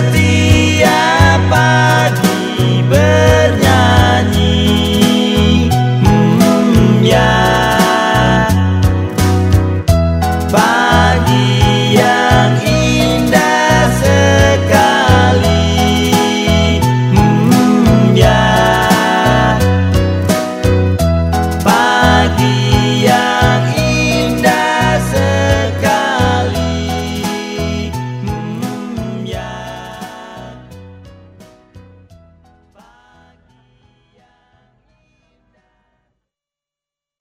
de.